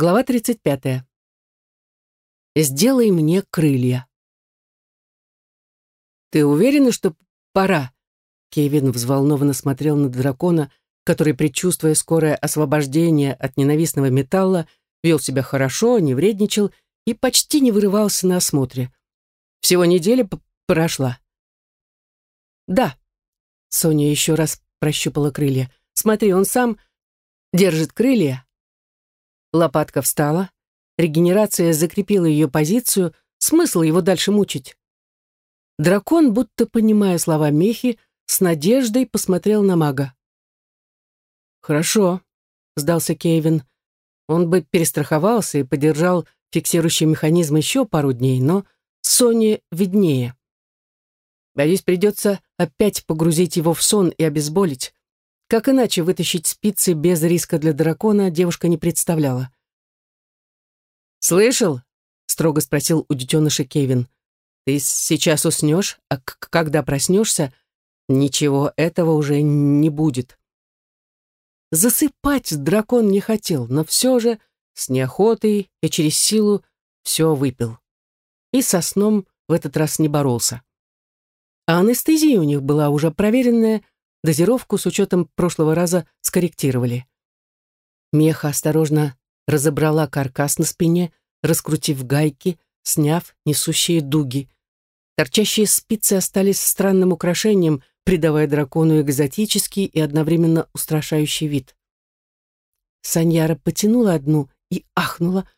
Глава 35. «Сделай мне крылья». «Ты уверена, что пора?» Кевин взволнованно смотрел на дракона, который, предчувствуя скорое освобождение от ненавистного металла, вел себя хорошо, не вредничал и почти не вырывался на осмотре. Всего неделя прошла. «Да», — Соня еще раз прощупала крылья. «Смотри, он сам держит крылья, Лопатка встала. Регенерация закрепила ее позицию. Смысл его дальше мучить? Дракон, будто понимая слова Мехи, с надеждой посмотрел на мага. «Хорошо», — сдался Кевин. Он бы перестраховался и подержал фиксирующий механизм еще пару дней, но Соне виднее. Боюсь, придется опять погрузить его в сон и обезболить. Как иначе вытащить спицы без риска для дракона, девушка не представляла. «Слышал?» — строго спросил у детеныша Кевин. «Ты сейчас уснешь, а когда проснешься, ничего этого уже не будет». Засыпать дракон не хотел, но все же с неохотой и через силу все выпил. И со сном в этот раз не боролся. А анестезия у них была уже проверенная, Дозировку с учетом прошлого раза скорректировали. Меха осторожно разобрала каркас на спине, раскрутив гайки, сняв несущие дуги. Торчащие спицы остались странным украшением, придавая дракону экзотический и одновременно устрашающий вид. Саньяра потянула одну и ахнула,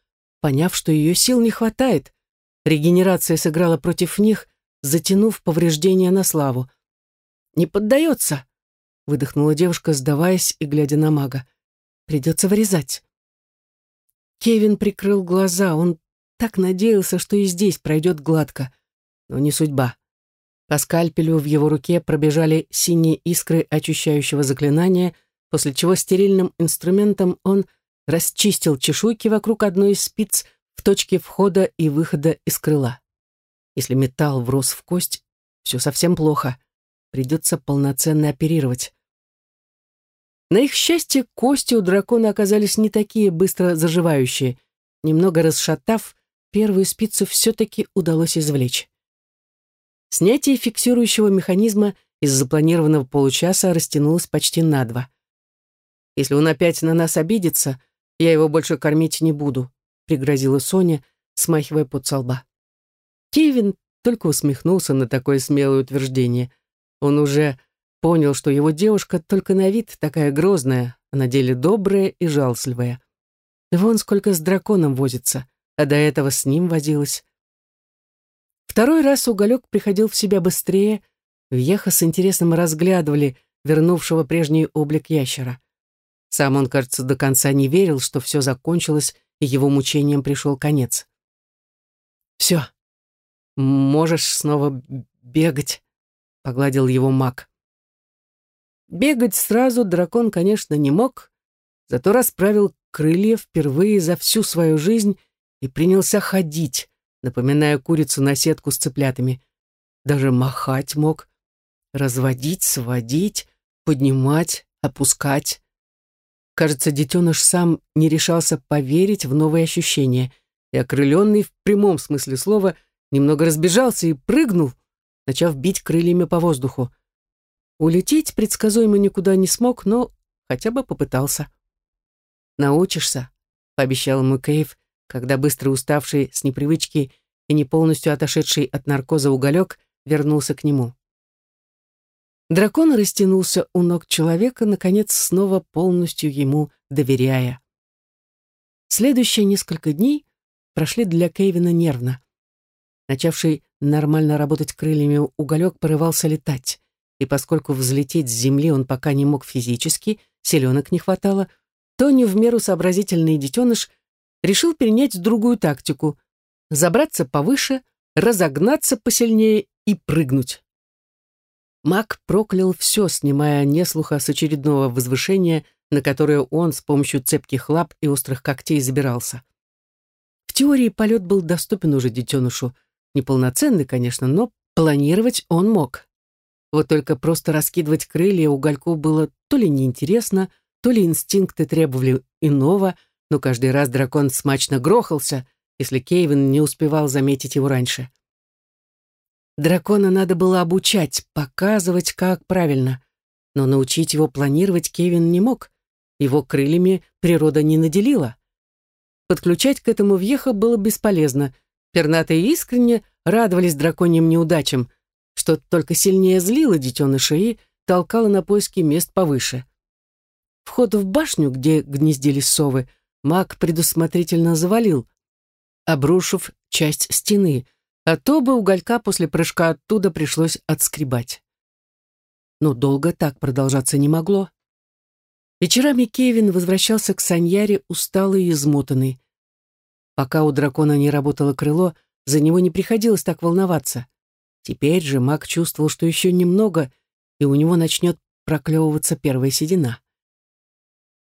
поняв, что ее сил не хватает. Регенерация сыграла против них, затянув повреждения на славу. «Не поддается!» Выдохнула девушка, сдаваясь и глядя на мага. Придется вырезать. Кевин прикрыл глаза, он так надеялся, что и здесь пройдет гладко. Но не судьба. По скальпелю в его руке пробежали синие искры очищающего заклинания, после чего стерильным инструментом он расчистил чешуйки вокруг одной из спиц в точке входа и выхода из крыла. Если металл врос в кость, все совсем плохо. Придется полноценно оперировать. На их счастье, кости у дракона оказались не такие быстро заживающие. Немного расшатав, первую спицу все-таки удалось извлечь. Снятие фиксирующего механизма из запланированного получаса растянулось почти на два. «Если он опять на нас обидится, я его больше кормить не буду», пригрозила Соня, смахивая под со лба. Кевин только усмехнулся на такое смелое утверждение – он уже понял, что его девушка только на вид такая грозная, а на деле добрая и жалостливая. Вон сколько с драконом возится, а до этого с ним возилась. Второй раз уголек приходил в себя быстрее, Вьеха с интересом разглядывали вернувшего прежний облик ящера. Сам он, кажется, до конца не верил, что все закончилось, и его мучением пришел конец. «Все, можешь снова бегать», — погладил его маг. Бегать сразу дракон, конечно, не мог, зато расправил крылья впервые за всю свою жизнь и принялся ходить, напоминая курицу на сетку с цыплятами. Даже махать мог, разводить, сводить, поднимать, опускать. Кажется, детеныш сам не решался поверить в новые ощущения, и окрыленный в прямом смысле слова немного разбежался и прыгнул, начав бить крыльями по воздуху. Улететь предсказуемо никуда не смог, но хотя бы попытался. «Научишься», — пообещал ему Кейв, когда быстро уставший с непривычки и не полностью отошедший от наркоза уголек вернулся к нему. Дракон растянулся у ног человека, наконец снова полностью ему доверяя. Следующие несколько дней прошли для Кейвина нервно. Начавший нормально работать крыльями уголек порывался летать, и поскольку взлететь с земли он пока не мог физически, селенок не хватало, то не в меру сообразительный детеныш решил перенять другую тактику — забраться повыше, разогнаться посильнее и прыгнуть. Маг проклял все, снимая неслуха с очередного возвышения, на которое он с помощью цепких лап и острых когтей забирался. В теории полет был доступен уже детенышу — Неполноценный, конечно, но планировать он мог. Вот только просто раскидывать крылья угольку было то ли неинтересно, то ли инстинкты требовали иного, но каждый раз дракон смачно грохался, если Кейвин не успевал заметить его раньше. Дракона надо было обучать, показывать, как правильно. Но научить его планировать Кевин не мог. Его крыльями природа не наделила. Подключать к этому въеха было бесполезно. Пернатые искренне радовались драконьим неудачам, что только сильнее злило детеныша и толкало на поиски мест повыше. Вход в башню, где гнездились совы, маг предусмотрительно завалил, обрушив часть стены, а то бы уголька после прыжка оттуда пришлось отскребать. Но долго так продолжаться не могло. Вечерами Кевин возвращался к Саньяре усталый и измотанный. Пока у дракона не работало крыло, за него не приходилось так волноваться. Теперь же маг чувствовал, что еще немного, и у него начнет проклевываться первая седина.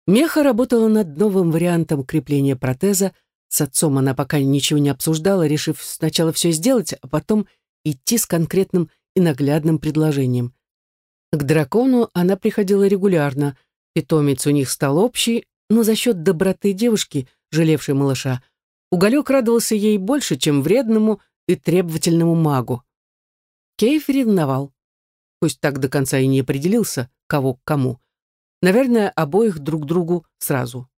Меха работала над новым вариантом крепления протеза. С отцом она пока ничего не обсуждала, решив сначала все сделать, а потом идти с конкретным и наглядным предложением. К дракону она приходила регулярно. Питомец у них стал общий, но за счет доброты девушки, жалевшей малыша, Уголек радовался ей больше, чем вредному и требовательному магу. Кейф ревновал. Пусть так до конца и не определился, кого к кому. Наверное, обоих друг другу сразу.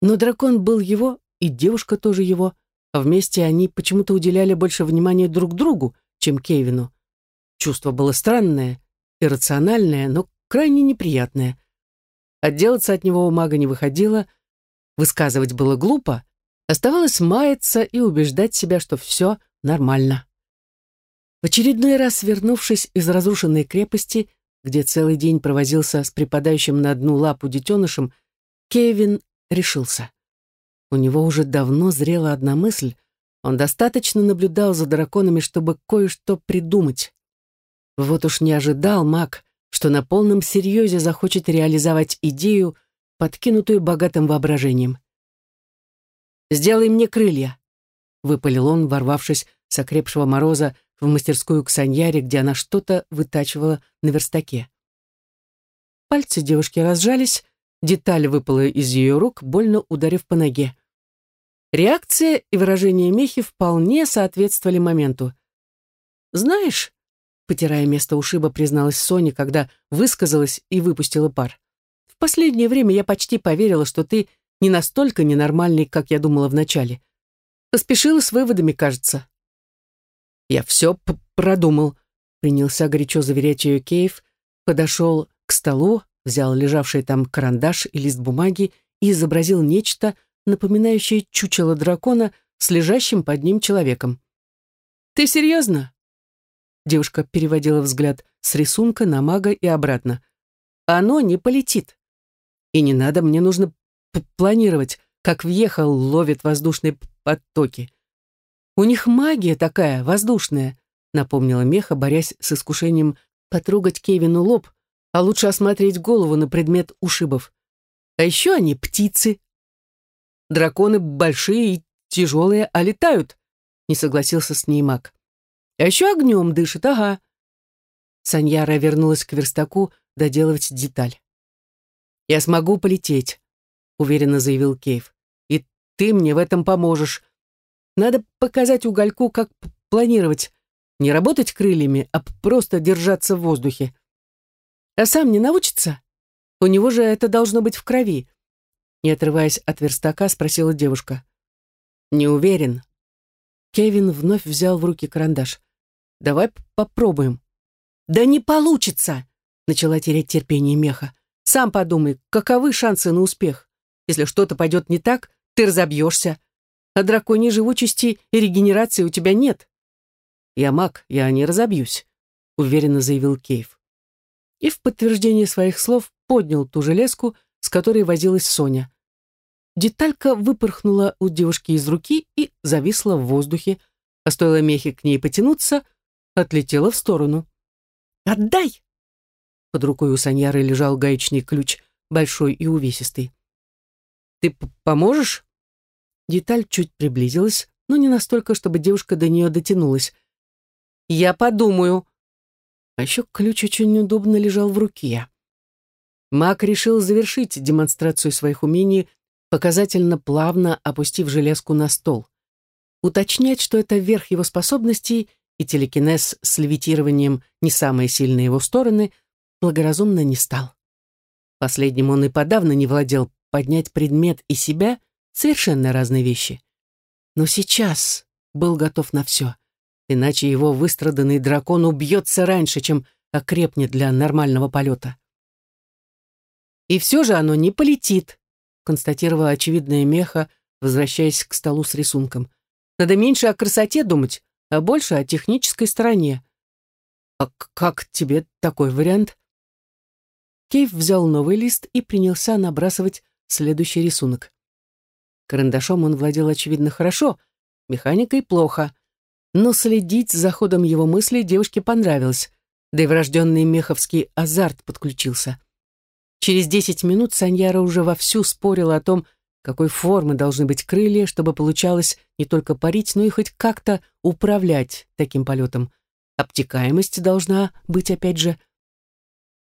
Но дракон был его, и девушка тоже его, а вместе они почему-то уделяли больше внимания друг другу, чем Кевину. Чувство было странное, иррациональное, но крайне неприятное. Отделаться от него у мага не выходило, высказывать было глупо, Оставалось маяться и убеждать себя, что все нормально. В очередной раз, вернувшись из разрушенной крепости, где целый день провозился с припадающим на одну лапу детенышем, Кевин решился. У него уже давно зрела одна мысль. Он достаточно наблюдал за драконами, чтобы кое-что придумать. Вот уж не ожидал маг, что на полном серьезе захочет реализовать идею, подкинутую богатым воображением. Сделай мне крылья!» — выпалил он, ворвавшись с окрепшего мороза в мастерскую к Саньяре, где она что-то вытачивала на верстаке. Пальцы девушки разжались, деталь выпала из ее рук, больно ударив по ноге. Реакция и выражение Мехи вполне соответствовали моменту. «Знаешь», — потирая место ушиба, призналась Соня, когда высказалась и выпустила пар, «в последнее время я почти поверила, что ты не настолько ненормальный, как я думала вначале. Поспешила с выводами, кажется. Я все продумал, принялся горячо заверять ее Кейв, подошел к столу, взял лежавший там карандаш и лист бумаги и изобразил нечто, напоминающее чучело дракона с лежащим под ним человеком. «Ты серьезно?» Девушка переводила взгляд с рисунка на мага и обратно. «Оно не полетит. И не надо, мне нужно планировать, как въехал, ловит воздушные потоки. У них магия такая, воздушная, напомнила Меха, борясь с искушением потрогать Кевину лоб, а лучше осмотреть голову на предмет ушибов. А еще они птицы. Драконы большие и тяжелые, а летают, не согласился с ней маг. А еще огнем дышит, ага. Саньяра вернулась к верстаку доделывать деталь. «Я смогу полететь», уверенно заявил Кейв. «И ты мне в этом поможешь. Надо показать угольку, как планировать. Не работать крыльями, а просто держаться в воздухе. А сам не научится? У него же это должно быть в крови». Не отрываясь от верстака, спросила девушка. «Не уверен». Кевин вновь взял в руки карандаш. «Давай попробуем». «Да не получится!» Начала терять терпение меха. «Сам подумай, каковы шансы на успех?» Если что-то пойдет не так, ты разобьешься. А драконьей живучести и регенерации у тебя нет. Я маг, я не разобьюсь, уверенно заявил Кейв. И в подтверждение своих слов поднял ту железку, с которой возилась Соня. Деталька выпорхнула у девушки из руки и зависла в воздухе, а стоило мехе к ней потянуться, отлетела в сторону. «Отдай!» Под рукой у Саньяры лежал гаечный ключ, большой и увесистый. Ты поможешь?» Деталь чуть приблизилась, но не настолько, чтобы девушка до нее дотянулась. «Я подумаю». А еще ключ очень удобно лежал в руке. Мак решил завершить демонстрацию своих умений показательно плавно опустив железку на стол. Уточнять, что это верх его способностей и телекинез с левитированием не самые сильные его стороны, благоразумно не стал. Последним он и подавно не владел поднять предмет и себя — совершенно разные вещи. Но сейчас был готов на все, иначе его выстраданный дракон убьется раньше, чем окрепнет для нормального полета. «И все же оно не полетит», — констатировала очевидная меха, возвращаясь к столу с рисунком. «Надо меньше о красоте думать, а больше о технической стороне». «А как тебе такой вариант?» Кейв взял новый лист и принялся набрасывать следующий рисунок. Карандашом он владел, очевидно, хорошо, механикой плохо. Но следить за ходом его мыслей девушке понравилось, да и врожденный меховский азарт подключился. Через десять минут Саньяра уже вовсю спорила о том, какой формы должны быть крылья, чтобы получалось не только парить, но и хоть как-то управлять таким полетом. Обтекаемость должна быть, опять же.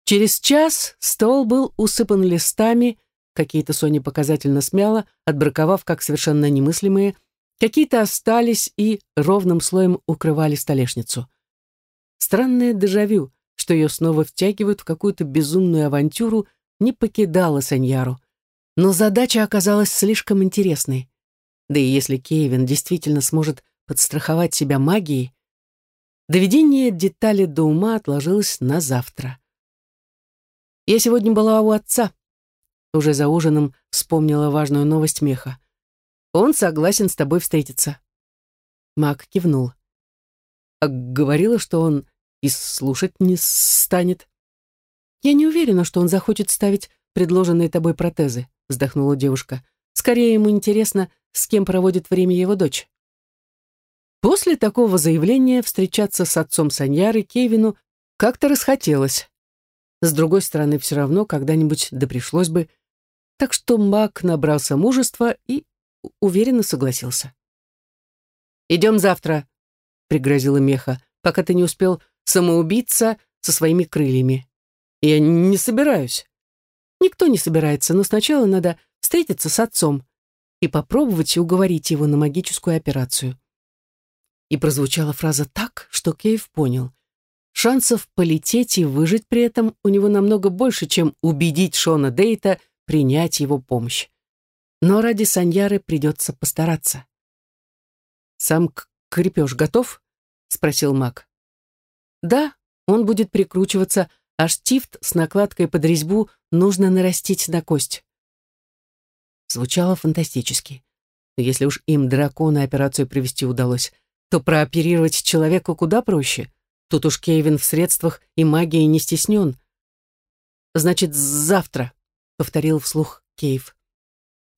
Через час стол был усыпан листами, Какие-то Соня показательно смяла, отбраковав как совершенно немыслимые, какие-то остались и ровным слоем укрывали столешницу. Странное дежавю, что ее снова втягивают в какую-то безумную авантюру, не покидала Саньяру. Но задача оказалась слишком интересной. Да и если Кевин действительно сможет подстраховать себя магией, доведение детали до ума отложилось на завтра. Я сегодня была у отца, уже за ужином вспомнила важную новость Меха. «Он согласен с тобой встретиться». Мак кивнул. «А говорила, что он и слушать не станет». «Я не уверена, что он захочет ставить предложенные тобой протезы», вздохнула девушка. «Скорее ему интересно, с кем проводит время его дочь». После такого заявления встречаться с отцом Саньяры Кевину как-то расхотелось. С другой стороны, все равно когда-нибудь да пришлось бы так что маг набрался мужества и уверенно согласился. «Идем завтра», — пригрозила Меха, «пока ты не успел самоубиться со своими крыльями. Я не собираюсь». «Никто не собирается, но сначала надо встретиться с отцом и попробовать уговорить его на магическую операцию». И прозвучала фраза так, что Кейв понял. Шансов полететь и выжить при этом у него намного больше, чем убедить Шона Дейта — принять его помощь. Но ради Саньяры придется постараться. «Сам крепеж готов?» — спросил маг. «Да, он будет прикручиваться, а штифт с накладкой под резьбу нужно нарастить на кость». Звучало фантастически. Но если уж им дракона операцию провести удалось, то прооперировать человека куда проще. Тут уж Кевин в средствах и магии не стеснен. Значит, завтра повторил вслух Кейв.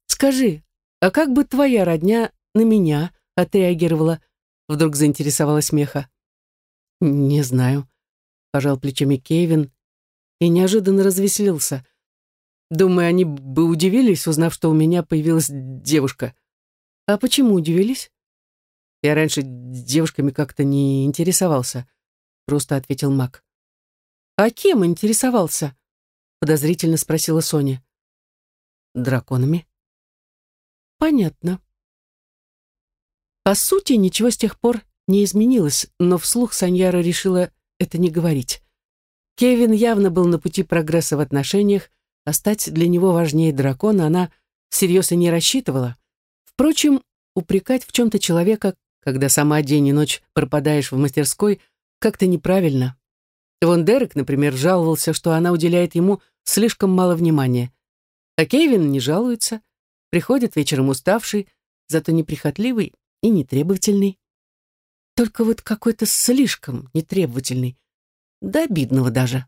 «Скажи, а как бы твоя родня на меня отреагировала?» Вдруг заинтересовалась Меха. «Не знаю», — пожал плечами Кевин и неожиданно развеселился. «Думаю, они бы удивились, узнав, что у меня появилась девушка». «А почему удивились?» «Я раньше девушками как-то не интересовался», — просто ответил Мак. «А кем интересовался?» Подозрительно спросила Соня. Драконами? Понятно. По сути, ничего с тех пор не изменилось, но вслух Саньяра решила это не говорить. Кевин явно был на пути прогресса в отношениях, а стать для него важнее дракона она всерьез и не рассчитывала. Впрочем, упрекать в чем-то человека, когда сама день и ночь пропадаешь в мастерской, как-то неправильно. Вон Дерек, например, жаловался, что она уделяет ему слишком мало внимания. А Кевин не жалуется, приходит вечером уставший, зато неприхотливый и нетребовательный. Только вот какой-то слишком нетребовательный, до обидного даже.